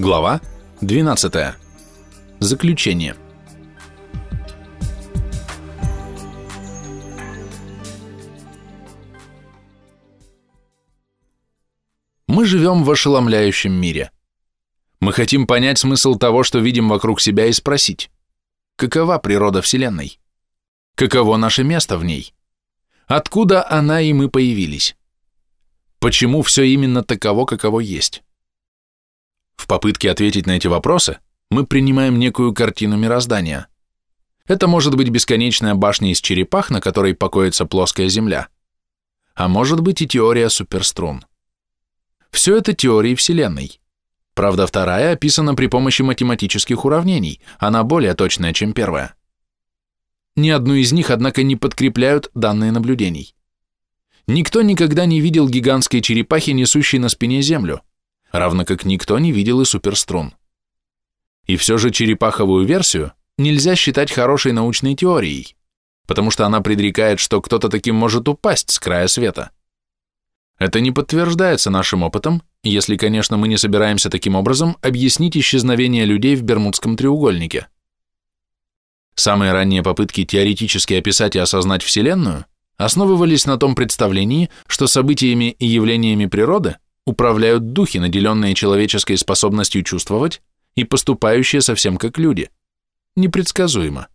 Глава 12. Заключение. Мы живем в ошеломляющем мире. Мы хотим понять смысл того, что видим вокруг себя и спросить, какова природа Вселенной? Каково наше место в ней? Откуда она и мы появились? Почему все именно таково, каково есть? В попытке ответить на эти вопросы мы принимаем некую картину мироздания. Это может быть бесконечная башня из черепах, на которой покоится плоская Земля. А может быть и теория суперструн. Все это теории Вселенной. Правда, вторая описана при помощи математических уравнений, она более точная, чем первая. Ни одну из них, однако, не подкрепляют данные наблюдений. Никто никогда не видел гигантской черепахи, несущей на спине Землю равно как никто не видел и суперструн. И все же черепаховую версию нельзя считать хорошей научной теорией, потому что она предрекает, что кто-то таким может упасть с края света. Это не подтверждается нашим опытом, если, конечно, мы не собираемся таким образом объяснить исчезновение людей в Бермудском треугольнике. Самые ранние попытки теоретически описать и осознать Вселенную основывались на том представлении, что событиями и явлениями природы – управляют духи, наделенные человеческой способностью чувствовать и поступающие совсем как люди. Непредсказуемо.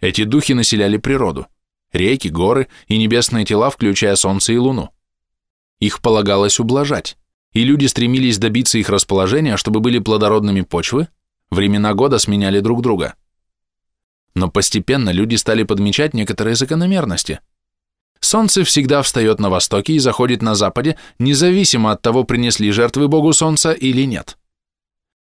Эти духи населяли природу, реки, горы и небесные тела, включая Солнце и Луну. Их полагалось ублажать, и люди стремились добиться их расположения, чтобы были плодородными почвы, времена года сменяли друг друга. Но постепенно люди стали подмечать некоторые закономерности – Солнце всегда встает на востоке и заходит на западе, независимо от того, принесли жертвы богу Солнца или нет.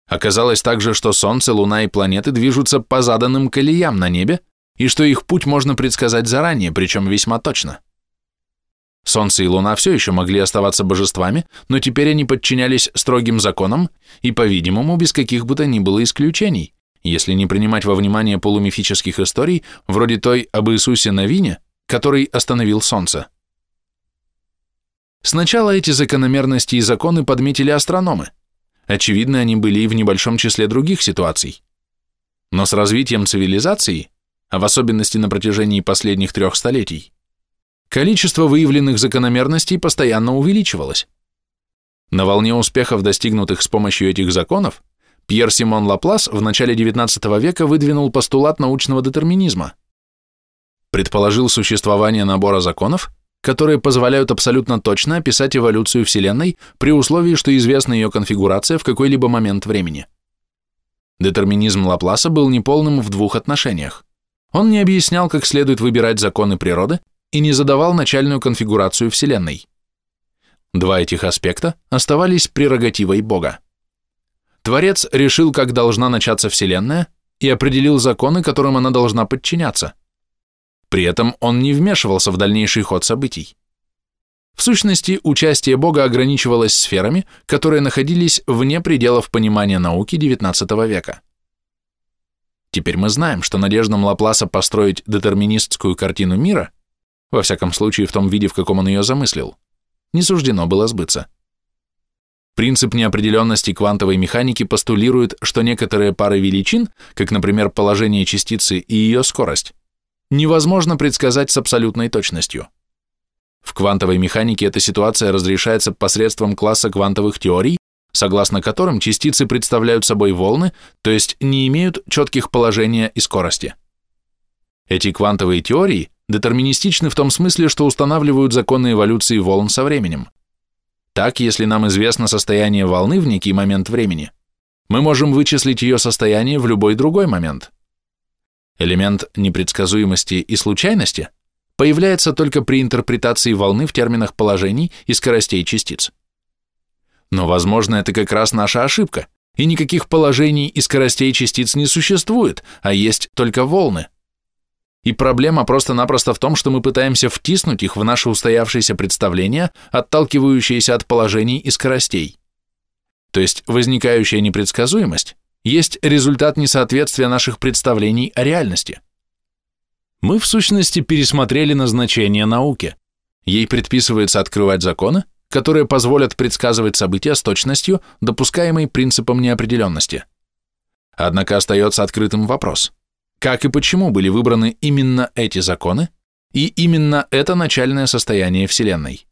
Оказалось также, что Солнце, Луна и планеты движутся по заданным колеям на небе, и что их путь можно предсказать заранее, причем весьма точно. Солнце и Луна все еще могли оставаться божествами, но теперь они подчинялись строгим законам и, по-видимому, без каких бы то ни было исключений, если не принимать во внимание полумифических историй, вроде той об Иисусе Новине, который остановил Солнце. Сначала эти закономерности и законы подметили астрономы. Очевидно, они были и в небольшом числе других ситуаций. Но с развитием цивилизации, а в особенности на протяжении последних трех столетий, количество выявленных закономерностей постоянно увеличивалось. На волне успехов, достигнутых с помощью этих законов, Пьер Симон Лаплас в начале XIX века выдвинул постулат научного детерминизма – предположил существование набора законов, которые позволяют абсолютно точно описать эволюцию Вселенной при условии, что известна ее конфигурация в какой-либо момент времени. Детерминизм Лапласа был неполным в двух отношениях. Он не объяснял, как следует выбирать законы природы и не задавал начальную конфигурацию Вселенной. Два этих аспекта оставались прерогативой Бога. Творец решил, как должна начаться Вселенная, и определил законы, которым она должна подчиняться. При этом он не вмешивался в дальнейший ход событий. В сущности, участие Бога ограничивалось сферами, которые находились вне пределов понимания науки XIX века. Теперь мы знаем, что надеждам Лапласа построить детерминистскую картину мира, во всяком случае в том виде, в каком он ее замыслил, не суждено было сбыться. Принцип неопределенности квантовой механики постулирует, что некоторые пары величин, как, например, положение частицы и ее скорость, невозможно предсказать с абсолютной точностью. В квантовой механике эта ситуация разрешается посредством класса квантовых теорий, согласно которым частицы представляют собой волны, то есть не имеют четких положения и скорости. Эти квантовые теории детерминистичны в том смысле, что устанавливают законы эволюции волн со временем. Так, если нам известно состояние волны в некий момент времени, мы можем вычислить ее состояние в любой другой момент – Элемент непредсказуемости и случайности появляется только при интерпретации волны в терминах положений и скоростей частиц. Но, возможно, это как раз наша ошибка, и никаких положений и скоростей частиц не существует, а есть только волны. И проблема просто-напросто в том, что мы пытаемся втиснуть их в наше устоявшееся представление, отталкивающееся от положений и скоростей. То есть возникающая непредсказуемость есть результат несоответствия наших представлений о реальности. Мы в сущности пересмотрели назначение науки. Ей предписывается открывать законы, которые позволят предсказывать события с точностью, допускаемой принципом неопределенности. Однако остается открытым вопрос, как и почему были выбраны именно эти законы и именно это начальное состояние Вселенной.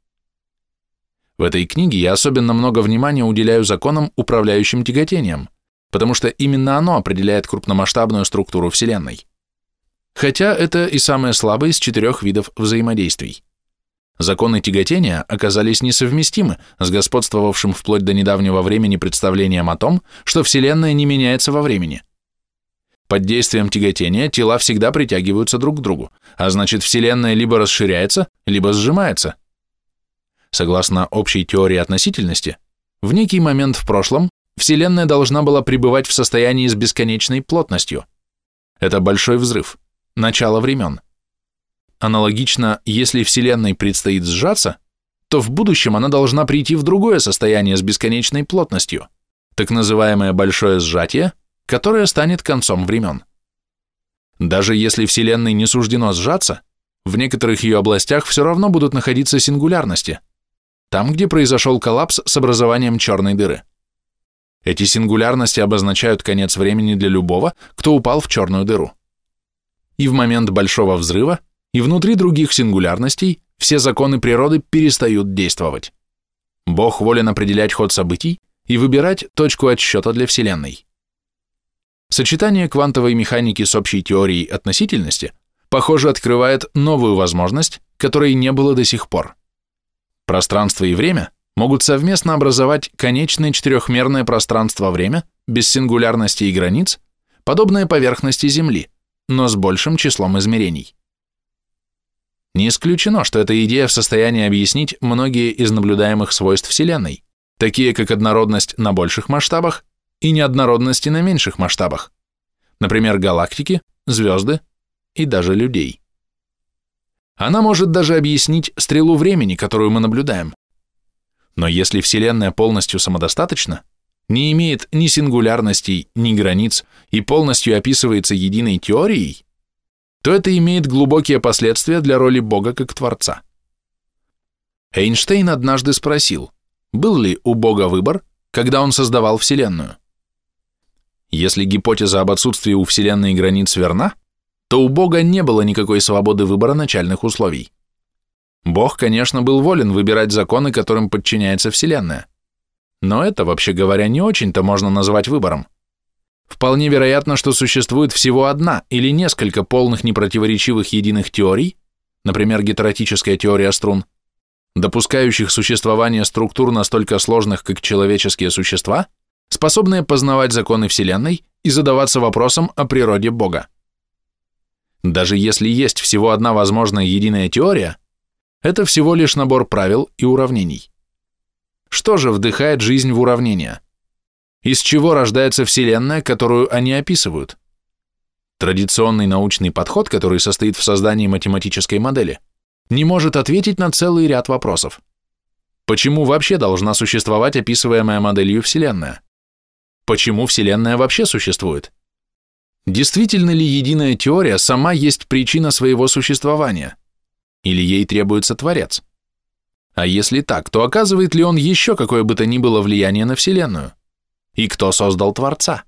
В этой книге я особенно много внимания уделяю законам, управляющим тяготением, потому что именно оно определяет крупномасштабную структуру Вселенной. Хотя это и самое слабое из четырех видов взаимодействий. Законы тяготения оказались несовместимы с господствовавшим вплоть до недавнего времени представлением о том, что Вселенная не меняется во времени. Под действием тяготения тела всегда притягиваются друг к другу, а значит Вселенная либо расширяется, либо сжимается. Согласно общей теории относительности, в некий момент в прошлом Вселенная должна была пребывать в состоянии с бесконечной плотностью. Это большой взрыв, начало времен. Аналогично, если Вселенной предстоит сжаться, то в будущем она должна прийти в другое состояние с бесконечной плотностью, так называемое большое сжатие, которое станет концом времен. Даже если Вселенной не суждено сжаться, в некоторых ее областях все равно будут находиться сингулярности, там, где произошел коллапс с образованием черной дыры. Эти сингулярности обозначают конец времени для любого, кто упал в черную дыру. И в момент большого взрыва и внутри других сингулярностей все законы природы перестают действовать. Бог волен определять ход событий и выбирать точку отсчета для Вселенной. Сочетание квантовой механики с общей теорией относительности, похоже, открывает новую возможность, которой не было до сих пор. Пространство и время могут совместно образовать конечное четырехмерное пространство-время без сингулярности и границ, подобное поверхности Земли, но с большим числом измерений. Не исключено, что эта идея в состоянии объяснить многие из наблюдаемых свойств Вселенной, такие как однородность на больших масштабах и неоднородности на меньших масштабах, например, галактики, звезды и даже людей. Она может даже объяснить стрелу времени, которую мы наблюдаем. Но если Вселенная полностью самодостаточна, не имеет ни сингулярностей, ни границ и полностью описывается единой теорией, то это имеет глубокие последствия для роли Бога как Творца. Эйнштейн однажды спросил, был ли у Бога выбор, когда он создавал Вселенную. Если гипотеза об отсутствии у Вселенной границ верна, то у Бога не было никакой свободы выбора начальных условий. Бог, конечно, был волен выбирать законы, которым подчиняется Вселенная. Но это, вообще говоря, не очень-то можно назвать выбором. Вполне вероятно, что существует всего одна или несколько полных непротиворечивых единых теорий, например, гетеротическая теория струн, допускающих существование структур настолько сложных, как человеческие существа, способные познавать законы Вселенной и задаваться вопросом о природе Бога. Даже если есть всего одна возможная единая теория, это всего лишь набор правил и уравнений. Что же вдыхает жизнь в уравнения? из чего рождается Вселенная, которую они описывают. Традиционный научный подход, который состоит в создании математической модели, не может ответить на целый ряд вопросов. Почему вообще должна существовать описываемая моделью Вселенная? Почему Вселенная вообще существует? Действительно ли единая теория сама есть причина своего существования? Или ей требуется Творец? А если так, то оказывает ли он еще какое бы то ни было влияние на Вселенную? И кто создал Творца?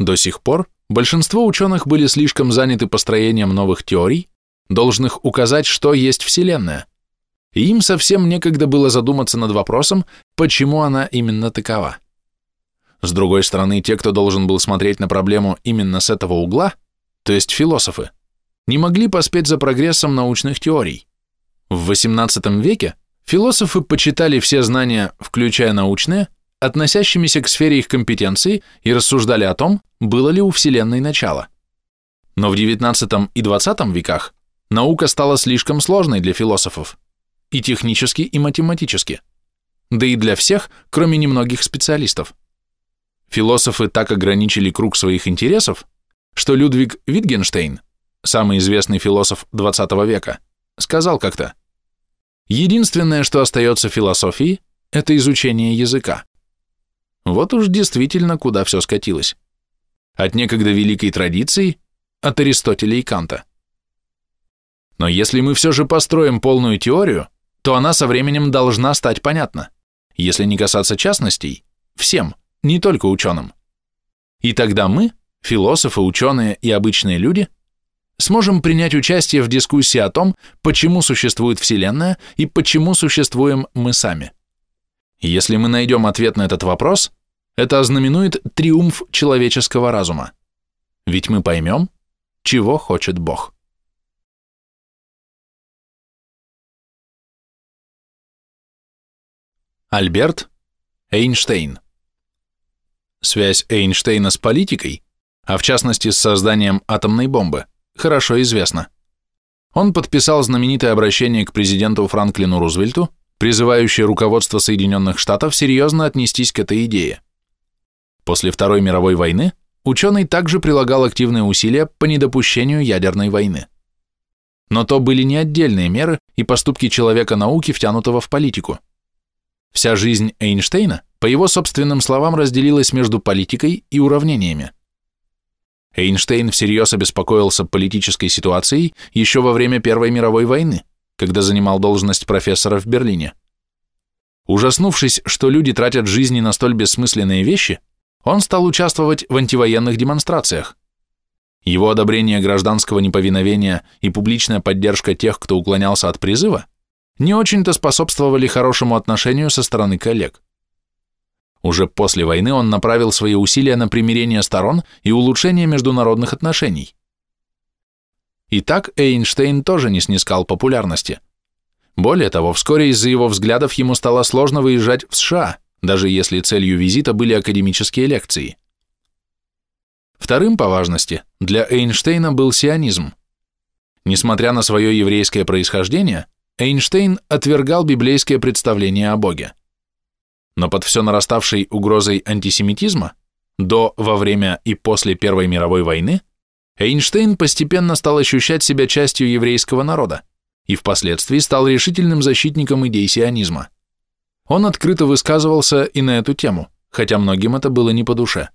До сих пор большинство ученых были слишком заняты построением новых теорий, должных указать, что есть Вселенная, и им совсем некогда было задуматься над вопросом, почему она именно такова. С другой стороны, те, кто должен был смотреть на проблему именно с этого угла, то есть философы, не могли поспеть за прогрессом научных теорий. В XVIII веке философы почитали все знания, включая научные, относящимися к сфере их компетенции и рассуждали о том, было ли у Вселенной начало. Но в XIX и XX веках наука стала слишком сложной для философов, и технически, и математически, да и для всех, кроме немногих специалистов. Философы так ограничили круг своих интересов, что Людвиг Витгенштейн, самый известный философ XX века, сказал как-то, «Единственное, что остается философии, это изучение языка». Вот уж действительно, куда все скатилось. От некогда великой традиции, от Аристотеля и Канта. Но если мы все же построим полную теорию, то она со временем должна стать понятна, если не касаться частностей, всем, не только ученым. И тогда мы, философы, ученые и обычные люди, сможем принять участие в дискуссии о том, почему существует Вселенная и почему существуем мы сами. Если мы найдем ответ на этот вопрос, это ознаменует триумф человеческого разума. Ведь мы поймем, чего хочет Бог. Альберт Эйнштейн Связь Эйнштейна с политикой, а в частности с созданием атомной бомбы, хорошо известна. Он подписал знаменитое обращение к президенту Франклину Рузвельту, призывающее руководство Соединенных Штатов серьезно отнестись к этой идее. После Второй мировой войны ученый также прилагал активные усилия по недопущению ядерной войны. Но то были не отдельные меры и поступки человека науки, втянутого в политику. Вся жизнь Эйнштейна, по его собственным словам, разделилась между политикой и уравнениями. Эйнштейн всерьез обеспокоился политической ситуацией еще во время Первой мировой войны, когда занимал должность профессора в Берлине. Ужаснувшись, что люди тратят жизни на столь бессмысленные вещи, он стал участвовать в антивоенных демонстрациях. Его одобрение гражданского неповиновения и публичная поддержка тех, кто уклонялся от призыва, не очень-то способствовали хорошему отношению со стороны коллег. Уже после войны он направил свои усилия на примирение сторон и улучшение международных отношений. И так Эйнштейн тоже не снискал популярности. Более того, вскоре из-за его взглядов ему стало сложно выезжать в США, даже если целью визита были академические лекции. Вторым по важности для Эйнштейна был сионизм. Несмотря на свое еврейское происхождение, Эйнштейн отвергал библейское представление о Боге. Но под все нараставшей угрозой антисемитизма, до, во время и после Первой мировой войны, Эйнштейн постепенно стал ощущать себя частью еврейского народа и впоследствии стал решительным защитником идей сионизма. Он открыто высказывался и на эту тему, хотя многим это было не по душе.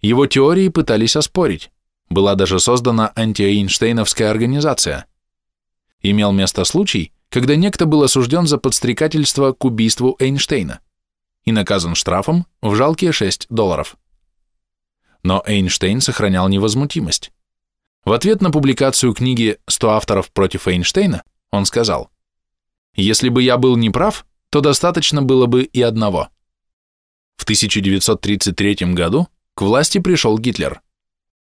Его теории пытались оспорить, была даже создана антиэйнштейновская организация – имел место случай, когда некто был осужден за подстрекательство к убийству Эйнштейна и наказан штрафом в жалкие 6 долларов. Но Эйнштейн сохранял невозмутимость. В ответ на публикацию книги «100 авторов против Эйнштейна» он сказал, «Если бы я был неправ, то достаточно было бы и одного». В 1933 году к власти пришел Гитлер.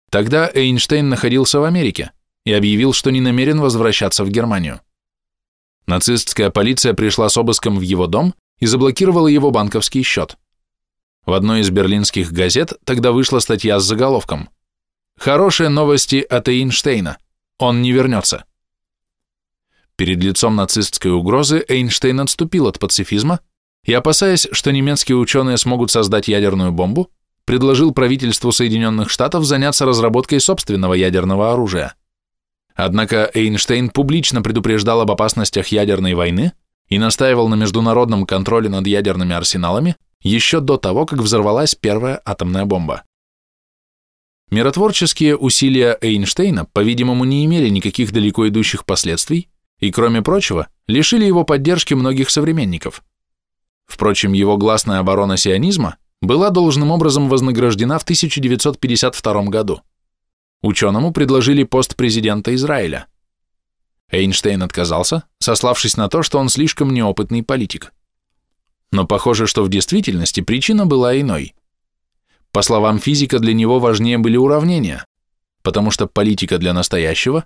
Тогда Эйнштейн находился в Америке, и объявил, что не намерен возвращаться в Германию. Нацистская полиция пришла с обыском в его дом и заблокировала его банковский счет. В одной из берлинских газет тогда вышла статья с заголовком «Хорошие новости от Эйнштейна. Он не вернется». Перед лицом нацистской угрозы Эйнштейн отступил от пацифизма и, опасаясь, что немецкие ученые смогут создать ядерную бомбу, предложил правительству Соединенных Штатов заняться разработкой собственного ядерного оружия. Однако Эйнштейн публично предупреждал об опасностях ядерной войны и настаивал на международном контроле над ядерными арсеналами еще до того, как взорвалась первая атомная бомба. Миротворческие усилия Эйнштейна, по-видимому, не имели никаких далеко идущих последствий и, кроме прочего, лишили его поддержки многих современников. Впрочем, его гласная оборона сионизма была должным образом вознаграждена в 1952 году. Ученому предложили пост президента Израиля. Эйнштейн отказался, сославшись на то, что он слишком неопытный политик. Но похоже, что в действительности причина была иной. По словам физика, для него важнее были уравнения, потому что политика для настоящего,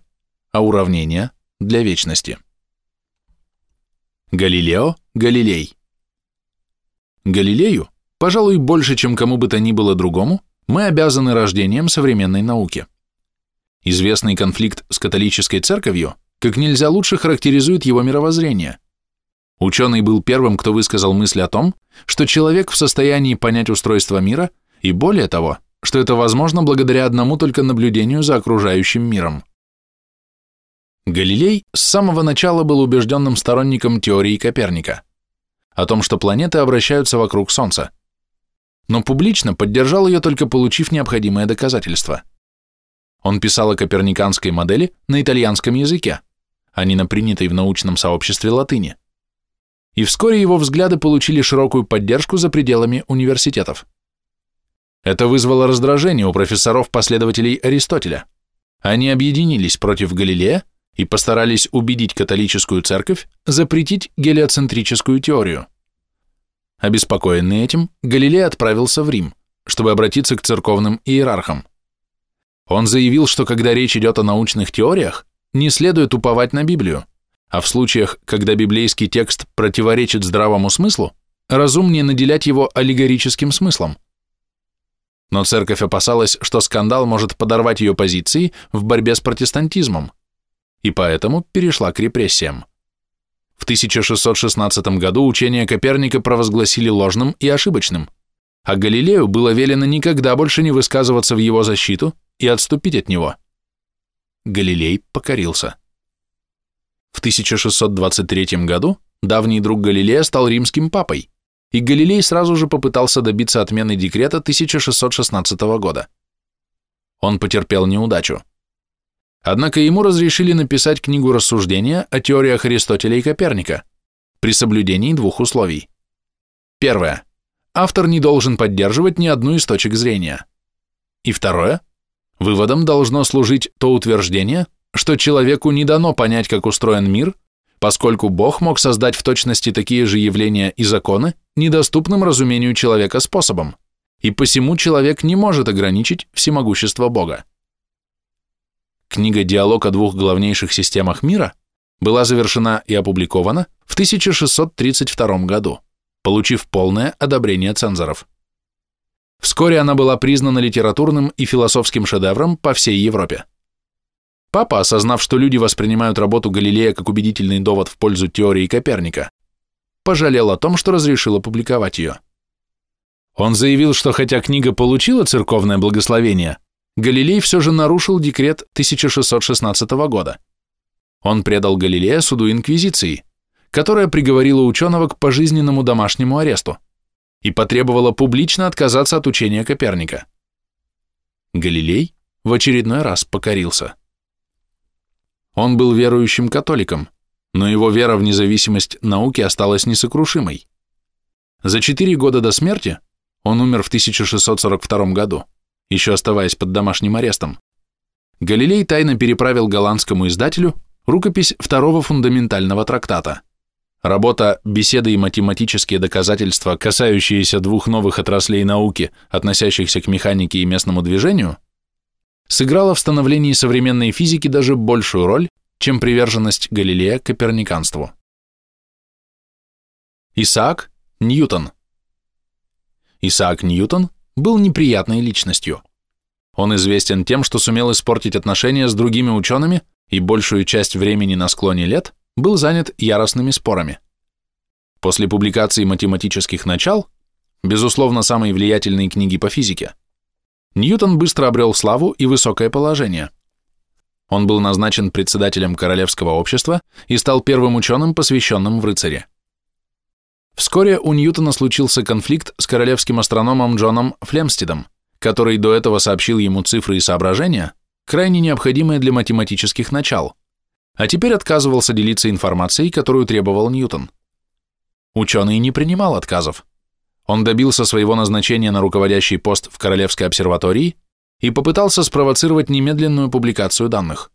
а уравнения для вечности. Галилео Галилей Галилею, пожалуй, больше, чем кому бы то ни было другому, мы обязаны рождением современной науки. Известный конфликт с католической церковью как нельзя лучше характеризует его мировоззрение. Ученый был первым, кто высказал мысль о том, что человек в состоянии понять устройство мира, и более того, что это возможно благодаря одному только наблюдению за окружающим миром. Галилей с самого начала был убежденным сторонником теории Коперника о том, что планеты обращаются вокруг Солнца, но публично поддержал ее только получив необходимое доказательство – он писал о коперниканской модели на итальянском языке, а не на принятой в научном сообществе латыни, и вскоре его взгляды получили широкую поддержку за пределами университетов. Это вызвало раздражение у профессоров-последователей Аристотеля. Они объединились против Галилея и постарались убедить католическую церковь запретить гелиоцентрическую теорию. Обеспокоенный этим, Галилей отправился в Рим, чтобы обратиться к церковным иерархам. Он заявил, что когда речь идет о научных теориях, не следует уповать на Библию, а в случаях, когда библейский текст противоречит здравому смыслу, разумнее наделять его аллегорическим смыслом. Но церковь опасалась, что скандал может подорвать ее позиции в борьбе с протестантизмом, и поэтому перешла к репрессиям. В 1616 году учение Коперника провозгласили ложным и ошибочным, а Галилею было велено никогда больше не высказываться в его защиту и отступить от него. Галилей покорился. В 1623 году давний друг Галилея стал римским папой, и Галилей сразу же попытался добиться отмены декрета 1616 года. Он потерпел неудачу. Однако ему разрешили написать книгу рассуждения о теориях Аристотеля и Коперника при соблюдении двух условий. Первое. Автор не должен поддерживать ни одну из точек зрения. И второе. Выводом должно служить то утверждение, что человеку не дано понять, как устроен мир, поскольку Бог мог создать в точности такие же явления и законы, недоступным разумению человека способом, и посему человек не может ограничить всемогущество Бога. Книга «Диалог о двух главнейших системах мира» была завершена и опубликована в 1632 году, получив полное одобрение цензоров. Вскоре она была признана литературным и философским шедевром по всей Европе. Папа, осознав, что люди воспринимают работу Галилея как убедительный довод в пользу теории Коперника, пожалел о том, что разрешил опубликовать ее. Он заявил, что хотя книга получила церковное благословение, Галилей все же нарушил декрет 1616 года. Он предал Галилея суду инквизиции, которая приговорила ученого к пожизненному домашнему аресту и потребовала публично отказаться от учения Коперника. Галилей в очередной раз покорился. Он был верующим католиком, но его вера в независимость науки осталась несокрушимой. За четыре года до смерти, он умер в 1642 году, еще оставаясь под домашним арестом, Галилей тайно переправил голландскому издателю рукопись второго фундаментального трактата. Работа «Беседы и математические доказательства, касающиеся двух новых отраслей науки, относящихся к механике и местному движению», сыграла в становлении современной физики даже большую роль, чем приверженность Галилея к коперниканству. Исаак Ньютон Исаак Ньютон был неприятной личностью. Он известен тем, что сумел испортить отношения с другими учеными и большую часть времени на склоне лет был занят яростными спорами. После публикации математических начал, безусловно, самой влиятельной книги по физике, Ньютон быстро обрел славу и высокое положение. Он был назначен председателем Королевского общества и стал первым ученым, посвященным в рыцаре. Вскоре у Ньютона случился конфликт с королевским астрономом Джоном Флемстидом, который до этого сообщил ему цифры и соображения, крайне необходимые для математических начал, а теперь отказывался делиться информацией, которую требовал Ньютон. Ученый не принимал отказов. Он добился своего назначения на руководящий пост в Королевской обсерватории и попытался спровоцировать немедленную публикацию данных.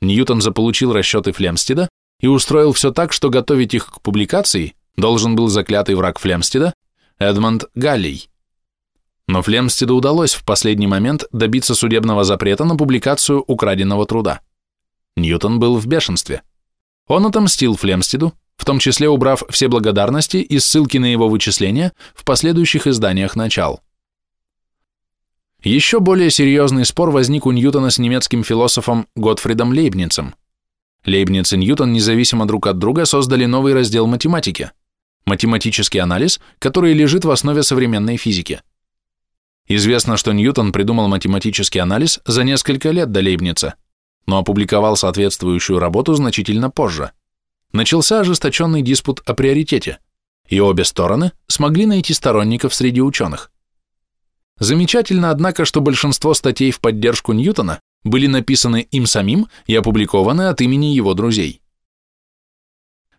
Ньютон заполучил расчеты Флемстеда и устроил все так, что готовить их к публикации должен был заклятый враг Флемстеда Эдмонд Галлий. Но Флемстеду удалось в последний момент добиться судебного запрета на публикацию украденного труда. Ньютон был в бешенстве. Он отомстил Флемстеду, в том числе убрав все благодарности и ссылки на его вычисления в последующих изданиях начал. Еще более серьезный спор возник у Ньютона с немецким философом Готфридом Лейбницем. Лейбниц и Ньютон независимо друг от друга создали новый раздел математики – математический анализ, который лежит в основе современной физики. Известно, что Ньютон придумал математический анализ за несколько лет до Лейбница, но опубликовал соответствующую работу значительно позже. Начался ожесточенный диспут о приоритете, и обе стороны смогли найти сторонников среди ученых. Замечательно, однако, что большинство статей в поддержку Ньютона были написаны им самим и опубликованы от имени его друзей.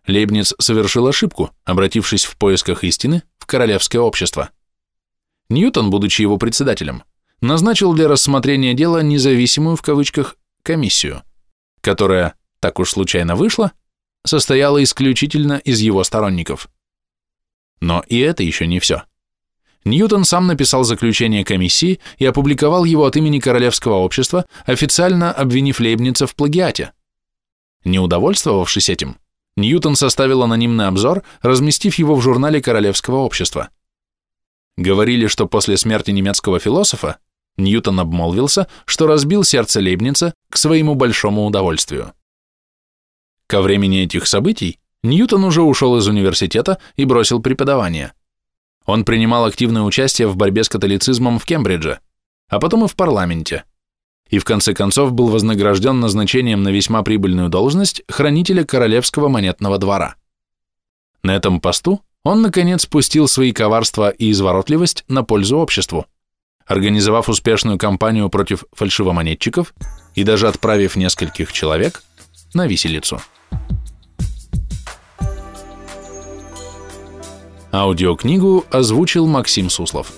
Лейбниц совершил ошибку, обратившись в поисках истины в королевское общество. Ньютон, будучи его председателем, назначил для рассмотрения дела независимую в кавычках комиссию, которая, так уж случайно вышла, состояла исключительно из его сторонников. Но и это еще не все. Ньютон сам написал заключение комиссии и опубликовал его от имени Королевского общества, официально обвинив Лейбница в плагиате. Не удовольствовавшись этим, Ньютон составил анонимный обзор, разместив его в журнале Королевского общества. Говорили, что после смерти немецкого философа Ньютон обмолвился, что разбил сердце Лейбница к своему большому удовольствию. Ко времени этих событий Ньютон уже ушел из университета и бросил преподавание. Он принимал активное участие в борьбе с католицизмом в Кембридже, а потом и в парламенте, и в конце концов был вознагражден назначением на весьма прибыльную должность хранителя Королевского монетного двора. На этом посту он, наконец, спустил свои коварства и изворотливость на пользу обществу, организовав успешную кампанию против фальшивомонетчиков и даже отправив нескольких человек на виселицу. Аудиокнигу озвучил Максим Суслов.